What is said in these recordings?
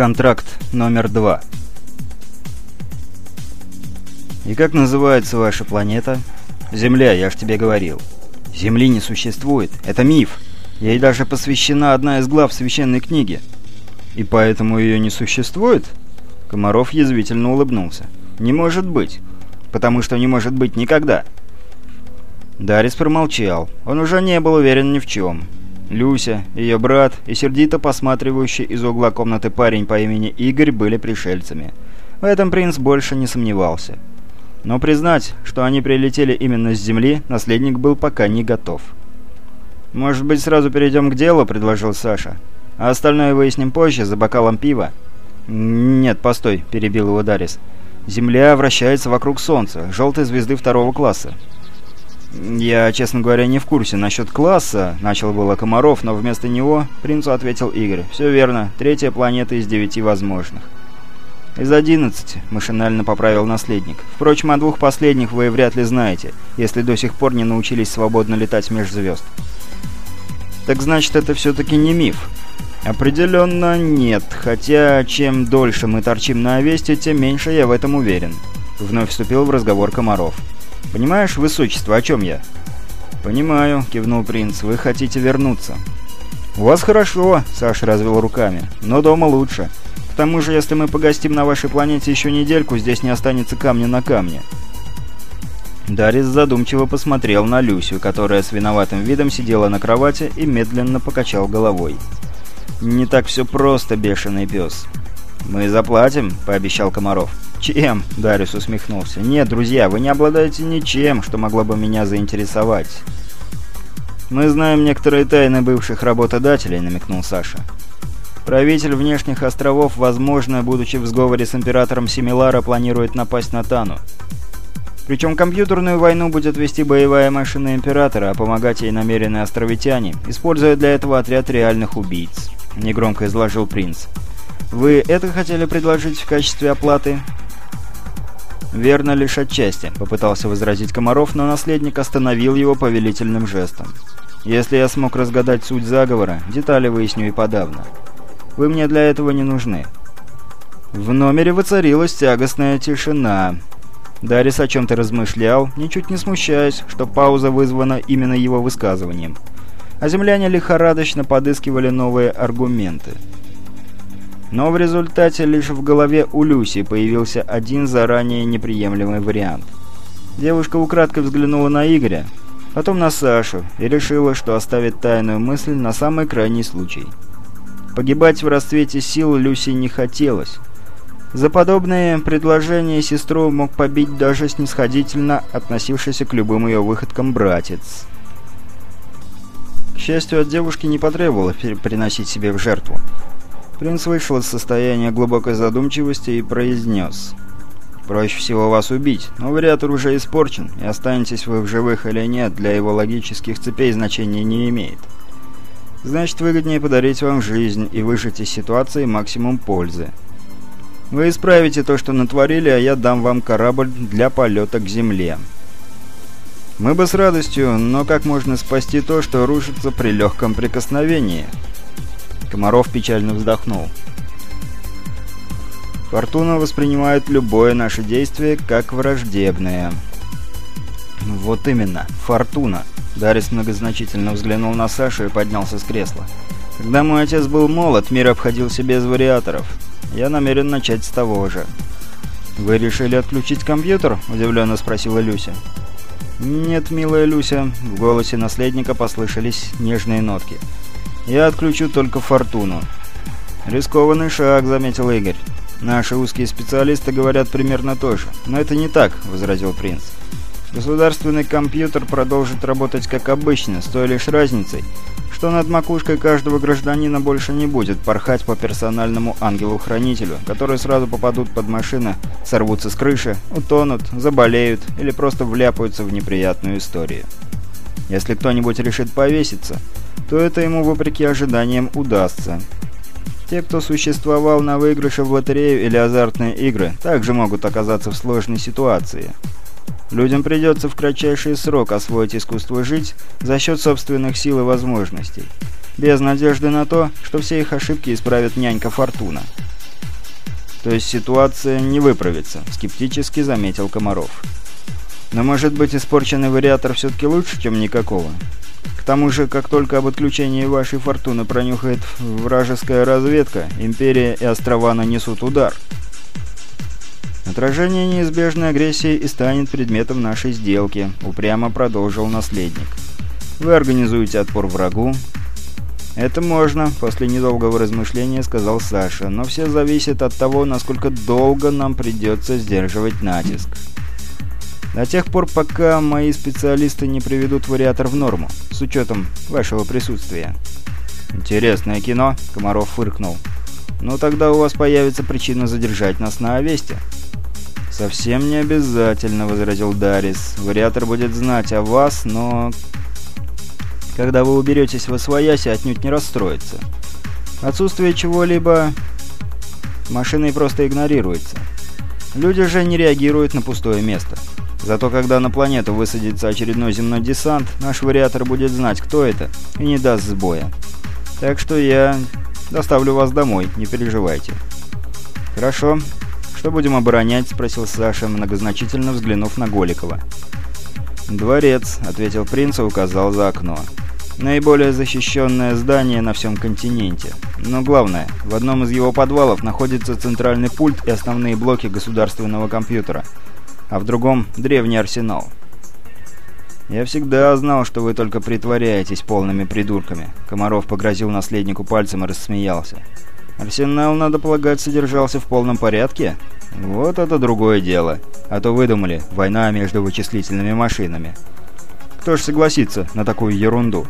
Контракт номер два. «И как называется ваша планета?» «Земля, я ж тебе говорил». «Земли не существует. Это миф. Ей даже посвящена одна из глав священной книги». «И поэтому ее не существует?» Комаров язвительно улыбнулся. «Не может быть. Потому что не может быть никогда». Дарис промолчал. Он уже не был уверен ни в чем. Люся, ее брат и сердито посматривающий из угла комнаты парень по имени Игорь были пришельцами. В этом принц больше не сомневался. Но признать, что они прилетели именно с Земли, наследник был пока не готов. «Может быть, сразу перейдем к делу?» – предложил Саша. «А остальное выясним позже, за бокалом пива». «Нет, постой», – перебил его Дарис. «Земля вращается вокруг Солнца, желтой звезды второго класса. «Я, честно говоря, не в курсе насчет класса», — начал было Комаров, но вместо него принцу ответил Игорь. «Все верно. Третья планета из девяти возможных». «Из одиннадцати», — машинально поправил наследник. «Впрочем, о двух последних вы вряд ли знаете, если до сих пор не научились свободно летать меж звезд». «Так значит, это все-таки не миф?» «Определенно нет, хотя чем дольше мы торчим на Овесте, тем меньше я в этом уверен», — вновь вступил в разговор Комаров. Понимаешь, высочество, о чем я?» «Понимаю», — кивнул принц, — «вы хотите вернуться». «У вас хорошо», — Саша развел руками, — «но дома лучше. К тому же, если мы погостим на вашей планете еще недельку, здесь не останется камня на камне». Дарис задумчиво посмотрел на Люсю, которая с виноватым видом сидела на кровати и медленно покачал головой. «Не так все просто, бешеный пес». «Мы заплатим», — пообещал Комаров. «Чем?» — Дарис усмехнулся. «Нет, друзья, вы не обладаете ничем, что могло бы меня заинтересовать». «Мы знаем некоторые тайны бывших работодателей», — намекнул Саша. «Правитель внешних островов, возможно, будучи в сговоре с императором Семилара, планирует напасть на Тану. Причем компьютерную войну будет вести боевая машина Императора, а помогать ей намерены островитяне, используя для этого отряд реальных убийц», — негромко изложил принц. «Вы это хотели предложить в качестве оплаты?» «Верно лишь отчасти», — попытался возразить Комаров, но наследник остановил его повелительным жестом. «Если я смог разгадать суть заговора, детали выясню и подавно. Вы мне для этого не нужны». В номере воцарилась тягостная тишина. Дарис о чем-то размышлял, ничуть не смущаясь, что пауза вызвана именно его высказыванием. А земляне лихорадочно подыскивали новые аргументы. Но в результате лишь в голове у Люси появился один заранее неприемлемый вариант. Девушка украдкой взглянула на Игоря, потом на Сашу и решила, что оставит тайную мысль на самый крайний случай. Погибать в расцвете сил Люси не хотелось. За подобные предложения сестру мог побить даже снисходительно относившийся к любым ее выходкам братец. К счастью, от девушки не потребовалось приносить себе в жертву. Принц вышел из состояния глубокой задумчивости и произнес. «Проще всего вас убить, но вариатор уже испорчен, и останетесь вы в живых или нет, для его логических цепей значения не имеет. Значит, выгоднее подарить вам жизнь и выжать из ситуации максимум пользы. Вы исправите то, что натворили, а я дам вам корабль для полета к Земле». Мы бы с радостью, но как можно спасти то, что рушится при легком прикосновении?» Комаров печально вздохнул. Фортуна воспринимает любое наше действие как враждебное. Вот именно, Фортуна. Дарис многозначительно взглянул на Сашу и поднялся с кресла. Когда мой отец был молод, мир обходился без вариаторов. Я намерен начать с того же. «Вы решили отключить компьютер?» – удивленно спросила Люся. «Нет, милая Люся», – в голосе наследника послышались нежные нотки. Я отключу только фортуну». «Рискованный шаг», — заметил Игорь. «Наши узкие специалисты говорят примерно то же. Но это не так», — возразил принц. «Государственный компьютер продолжит работать как обычно, с той лишь разницей, что над макушкой каждого гражданина больше не будет порхать по персональному ангелу-хранителю, которые сразу попадут под машины, сорвутся с крыши, утонут, заболеют или просто вляпаются в неприятную историю. Если кто-нибудь решит повеситься, то это ему, вопреки ожиданиям, удастся. Те, кто существовал на выигрыше в лотерею или азартные игры, также могут оказаться в сложной ситуации. Людям придется в кратчайший срок освоить искусство жить за счет собственных сил и возможностей, без надежды на то, что все их ошибки исправит нянька Фортуна. То есть ситуация не выправится, скептически заметил Комаров. Но может быть испорченный вариатор все-таки лучше, чем никакого? Тому же, как только об отключении вашей фортуны пронюхает вражеская разведка, Империя и острова нанесут удар. Отражение неизбежной агрессии и станет предметом нашей сделки, упрямо продолжил наследник. Вы организуете отпор врагу. Это можно, после недолгого размышления сказал Саша, но все зависит от того, насколько долго нам придется сдерживать натиск. До тех пор, пока мои специалисты не приведут вариатор в норму, с учетом вашего присутствия. «Интересное кино», — Комаров фыркнул. «Ну тогда у вас появится причина задержать нас на Овесте». «Совсем не обязательно», — возразил Дарис. «Вариатор будет знать о вас, но когда вы уберетесь в Освояси, отнюдь не расстроится. Отсутствие чего-либо машиной просто игнорируется. Люди же не реагируют на пустое место. Зато когда на планету высадится очередной земной десант, наш вариатор будет знать, кто это, и не даст сбоя. Так что я доставлю вас домой, не переживайте. Хорошо. Что будем оборонять? Спросил Саша, многозначительно взглянув на Голикова. «Дворец», — ответил принц и указал за окно. Наиболее защищенное здание на всем континенте. Но главное, в одном из его подвалов находится центральный пульт и основные блоки государственного компьютера, а в другом — древний арсенал. «Я всегда знал, что вы только притворяетесь полными придурками», — Комаров погрозил наследнику пальцем и рассмеялся. «Арсенал, надо полагать, содержался в полном порядке? Вот это другое дело. А то выдумали, война между вычислительными машинами. Кто ж согласится на такую ерунду?»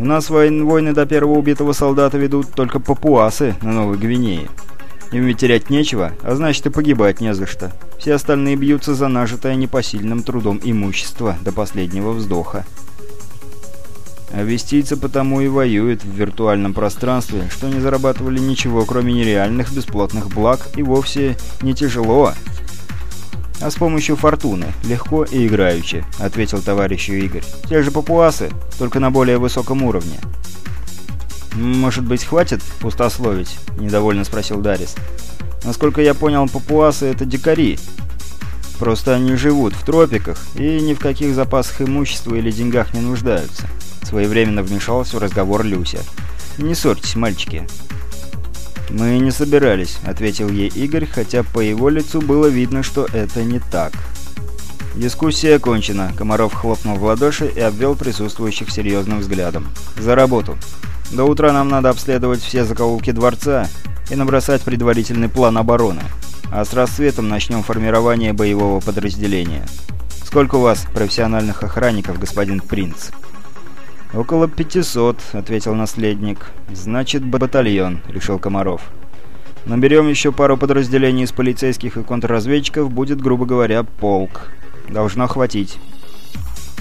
У нас войн войны до первого убитого солдата ведут только папуасы на Новой Гвинее. Им ведь терять нечего, а значит и погибать не за что. Все остальные бьются за нажитое непосильным трудом имущество до последнего вздоха. А вестийцы потому и воюют в виртуальном пространстве, что не зарабатывали ничего, кроме нереальных бесплатных благ, и вовсе не тяжело, «А с помощью фортуны. Легко и играючи», — ответил товарищу Игорь. «Те же папуасы, только на более высоком уровне». «Может быть, хватит пустословить?» — недовольно спросил Дарис. «Насколько я понял, папуасы — это дикари. Просто они живут в тропиках и ни в каких запасах имущества или деньгах не нуждаются». Своевременно вмешалась в разговор Люся. «Не ссорьтесь, мальчики. «Мы не собирались», — ответил ей Игорь, хотя по его лицу было видно, что это не так. «Дискуссия окончена», — Комаров хлопнул в ладоши и обвел присутствующих серьезным взглядом. «За работу. До утра нам надо обследовать все закоулки дворца и набросать предварительный план обороны. А с рассветом начнем формирование боевого подразделения. Сколько у вас профессиональных охранников, господин принц?» «Около 500», — ответил наследник. «Значит, батальон», — решил Комаров. «Наберем еще пару подразделений из полицейских и контрразведчиков, будет, грубо говоря, полк. Должно хватить».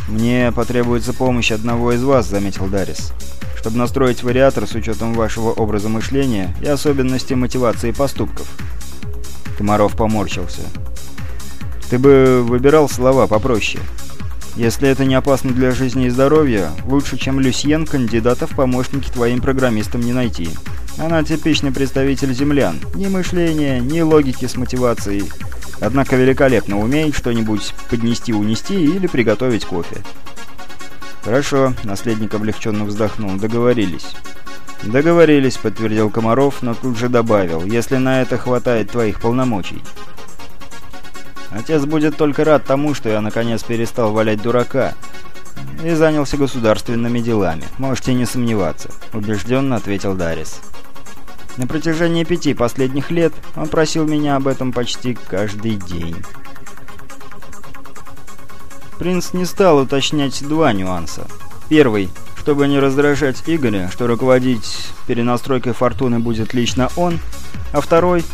«Мне потребуется помощь одного из вас», — заметил Дарис. «Чтобы настроить вариатор с учетом вашего образа мышления и особенностей мотивации поступков». Комаров поморщился. «Ты бы выбирал слова попроще». Если это не опасно для жизни и здоровья, лучше, чем Люсьен, кандидата в помощники твоим программистам не найти. Она типичный представитель землян. Ни мышления, ни логики с мотивацией. Однако великолепно умеет что-нибудь поднести-унести или приготовить кофе. «Хорошо», — наследник облегченно вздохнул, — «договорились». «Договорились», — подтвердил Комаров, но тут же добавил, «если на это хватает твоих полномочий». Отец будет только рад тому, что я наконец перестал валять дурака и занялся государственными делами. Можете не сомневаться», — убежденно ответил Дарис. На протяжении пяти последних лет он просил меня об этом почти каждый день. Принц не стал уточнять два нюанса. Первый, чтобы не раздражать Игоря, что руководить перенастройкой фортуны будет лично он, а второй,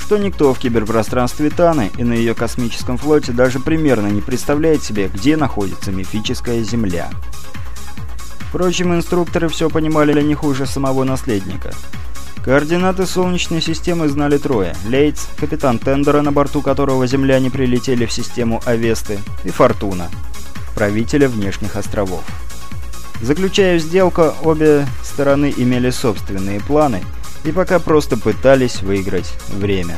что никто в киберпространстве Таны и на ее космическом флоте даже примерно не представляет себе, где находится мифическая Земля. Впрочем, инструкторы все понимали не хуже самого наследника. Координаты Солнечной системы знали трое. Лейтс, капитан Тендера, на борту которого земляне прилетели в систему Авесты, и Фортуна, правителя внешних островов. Заключая сделку, обе стороны имели собственные планы – и пока просто пытались выиграть время.